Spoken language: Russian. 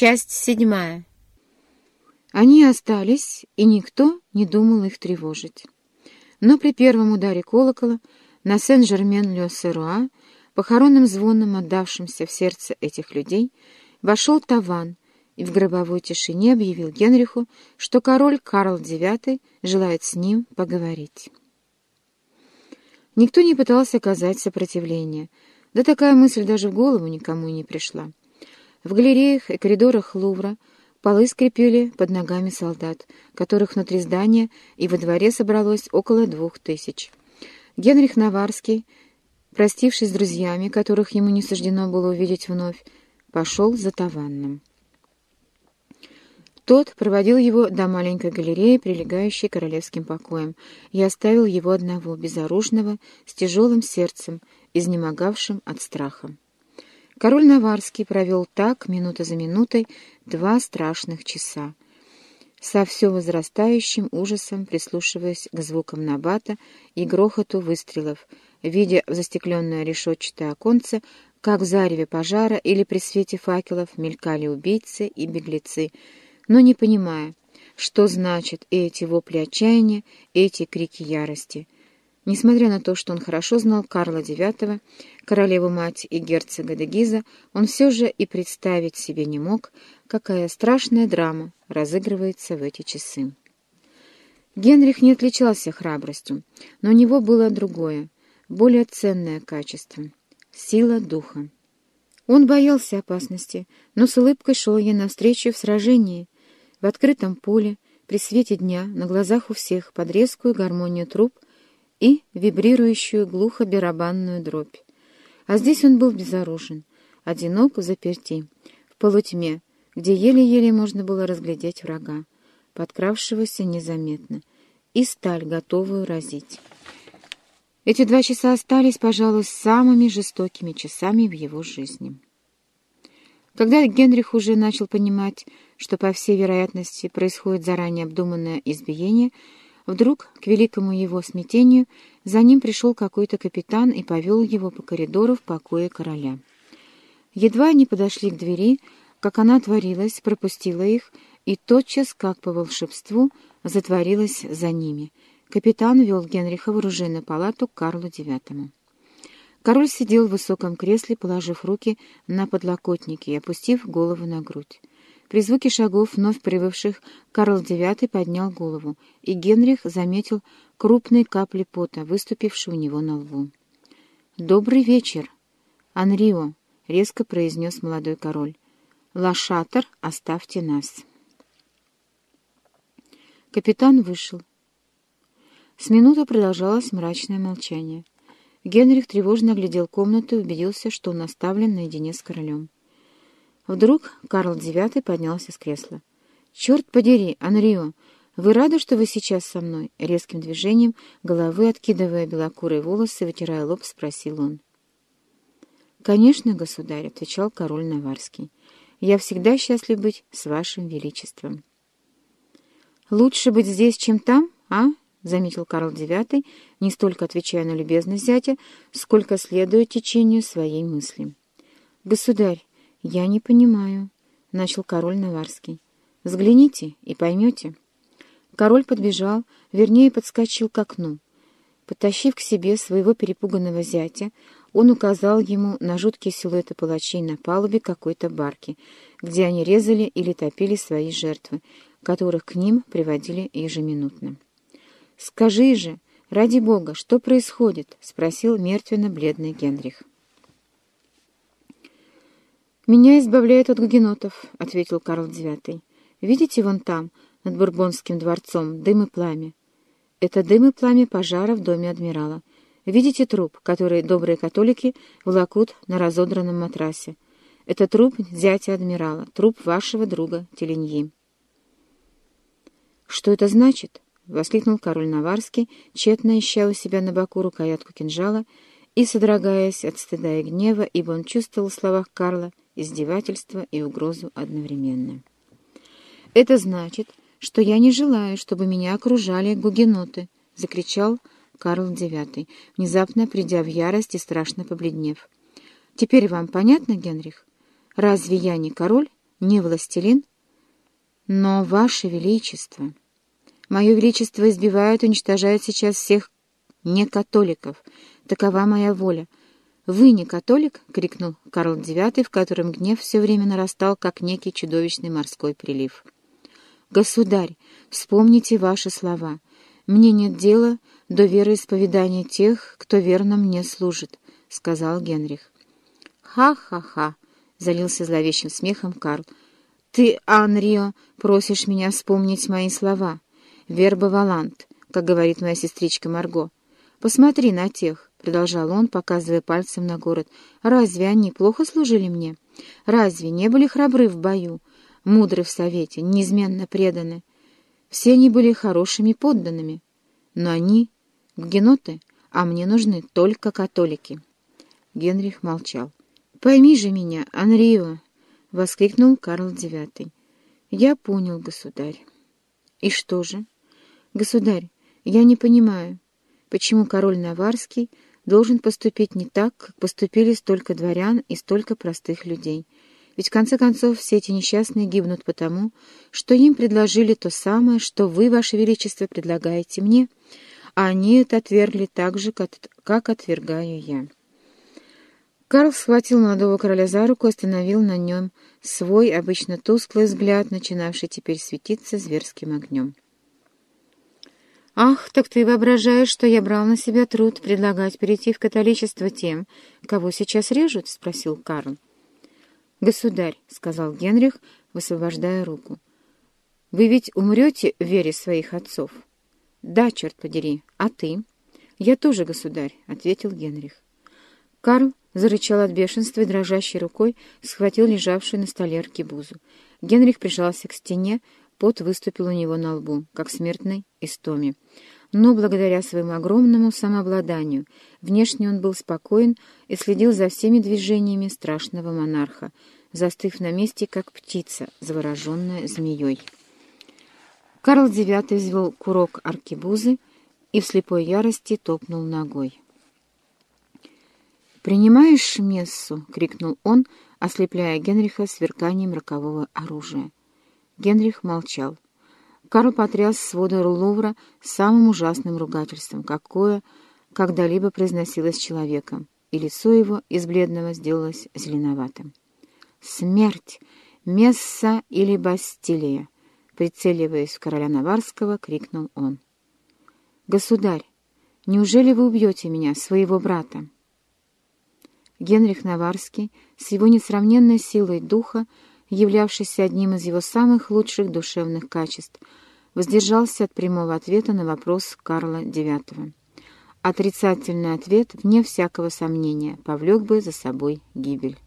Часть седьмая. Они остались, и никто не думал их тревожить. Но при первом ударе колокола на Сен-Жермен-Ле-Серуа, похоронным звоном, отдавшимся в сердце этих людей, вошел Таван и в гробовой тишине объявил Генриху, что король Карл IX желает с ним поговорить. Никто не пытался оказать сопротивление, да такая мысль даже в голову никому не пришла. В галереях и коридорах Лувра полы скрипели под ногами солдат, которых внутри здания и во дворе собралось около двух тысяч. Генрих Наварский, простившись с друзьями, которых ему не суждено было увидеть вновь, пошел за Таванном. Тот проводил его до маленькой галереи, прилегающей к королевским покоям, и оставил его одного, безоружного, с тяжелым сердцем, изнемогавшим от страха. Король Наварский провел так, минута за минутой, два страшных часа, со все возрастающим ужасом прислушиваясь к звукам набата и грохоту выстрелов, видя в застекленное решетчатое оконце, как в зареве пожара или при свете факелов мелькали убийцы и беглецы, но не понимая, что значат эти вопли отчаяния, эти крики ярости — Несмотря на то, что он хорошо знал Карла IX, королеву-мать и герцога де Гиза, он все же и представить себе не мог, какая страшная драма разыгрывается в эти часы. Генрих не отличался храбростью, но у него было другое, более ценное качество — сила духа. Он боялся опасности, но с улыбкой шел ей навстречу в сражении, в открытом поле, при свете дня, на глазах у всех, под резкую гармонию труп — и вибрирующую глухо-барабанную дробь. А здесь он был безоружен, одинок в заперти, в полутьме, где еле-еле можно было разглядеть врага, подкравшегося незаметно, и сталь, готовую разить. Эти два часа остались, пожалуй, самыми жестокими часами в его жизни. Когда Генрих уже начал понимать, что, по всей вероятности, происходит заранее обдуманное избиение, Вдруг, к великому его смятению, за ним пришел какой-то капитан и повел его по коридору в покое короля. Едва они подошли к двери, как она отворилась, пропустила их, и тотчас, как по волшебству, затворилась за ними. Капитан вел Генриха в оружейную палату к Карлу IX. Король сидел в высоком кресле, положив руки на подлокотники и опустив голову на грудь. При звуке шагов вновь прибывших Карл IX поднял голову, и Генрих заметил крупные капли пота, выступившие у него на лбу. «Добрый вечер, Анрио», — резко произнес молодой король. «Лошатор, оставьте нас». Капитан вышел. С минуты продолжалось мрачное молчание. Генрих тревожно оглядел комнату и убедился, что он оставлен наедине с королем. Вдруг Карл IX поднялся с кресла. «Черт подери, Анрио, вы рады, что вы сейчас со мной?» Резким движением головы, откидывая белокурые волосы, вытирая лоб, спросил он. «Конечно, государь», — отвечал король Наварский. «Я всегда счастлив быть с вашим величеством». «Лучше быть здесь, чем там, а?» — заметил Карл IX, не столько отвечая на любезность зятя, сколько следуя течению своей мысли. «Государь, «Я не понимаю», — начал король Наварский. «Взгляните и поймете». Король подбежал, вернее, подскочил к окну. Потащив к себе своего перепуганного зятя, он указал ему на жуткие силуэты палачей на палубе какой-то барки, где они резали или топили свои жертвы, которых к ним приводили ежеминутно. «Скажи же, ради бога, что происходит?» — спросил мертвенно-бледный Генрих. «Меня избавляют от гугенотов», — ответил Карл IX. «Видите вон там, над Бурбонским дворцом, дым и пламя? Это дым и пламя пожара в доме адмирала. Видите труп, который добрые католики волокут на разодранном матрасе? Это труп зятя адмирала, труп вашего друга Теленьи». «Что это значит?» — воскликнул король Наварский, тщетно ища у себя на боку рукоятку кинжала и содрогаясь от стыда и гнева, ибо он чувствовал в словах Карла издевательство и угрозу одновременно. «Это значит, что я не желаю, чтобы меня окружали гугеноты», — закричал Карл IX, внезапно придя в ярость и страшно побледнев. «Теперь вам понятно, Генрих? Разве я не король, не властелин? Но, Ваше Величество, Мое Величество избивает, уничтожает сейчас всех некатоликов. Такова моя воля. «Вы не католик?» — крикнул Карл IX, в котором гнев все время нарастал, как некий чудовищный морской прилив. «Государь, вспомните ваши слова. Мне нет дела до вероисповедания тех, кто верно мне служит», — сказал Генрих. «Ха-ха-ха!» — залился зловещим смехом Карл. «Ты, Анрио, просишь меня вспомнить мои слова. Верба Валант, как говорит моя сестричка Марго. Посмотри на тех, — продолжал он, показывая пальцем на город. Разве они плохо служили мне? Разве не были храбры в бою, мудры в совете, неизменно преданы? Все они были хорошими подданными. Но они — геноты, а мне нужны только католики. Генрих молчал. «Пойми же меня, Анрио!» — воскликнул Карл IX. «Я понял, государь». «И что же?» «Государь, я не понимаю, почему король Наварский должен поступить не так, как поступили столько дворян и столько простых людей. Ведь в конце концов все эти несчастные гибнут потому, что им предложили то самое, что вы, ваше величество, предлагаете мне, а они это отвергли так же, как, отвергаю я». Карл схватил молодого короля за руку и остановил на нем свой, обычно тусклый взгляд, начинавший теперь светиться зверским огнем. «Ах, так ты воображаешь, что я брал на себя труд предлагать перейти в католичество тем, кого сейчас режут?» — спросил Карл. «Государь», — сказал Генрих, высвобождая руку, — «вы ведь умрете в вере своих отцов?» «Да, черт подери, а ты?» «Я тоже, государь», — ответил Генрих. Карл зарычал от бешенства и дрожащей рукой схватил лежавшую на столе аркебузу. Генрих прижался к стене, пот выступил у него на лбу, как смертной истоме. Но благодаря своему огромному самообладанию внешне он был спокоен и следил за всеми движениями страшного монарха, застыв на месте, как птица, завороженная змеей. Карл IX взвел курок аркебузы и в слепой ярости топнул ногой. «Принимаешь мессу?» — крикнул он, ослепляя Генриха сверканием рокового оружия. Генрих молчал. Карл потряс своды Лувра самым ужасным ругательством, какое когда-либо произносилось человеком, и лицо его из бледного сделалось зеленоватым. «Смерть! Месса или Бастилия!» Прицеливаясь в короля Наварского, крикнул он. «Государь, неужели вы убьете меня, своего брата?» Генрих Наварский с его несравненной силой духа, являвшийся одним из его самых лучших душевных качеств, воздержался от прямого ответа на вопрос Карла IX. Отрицательный ответ, вне всякого сомнения, повлек бы за собой гибель.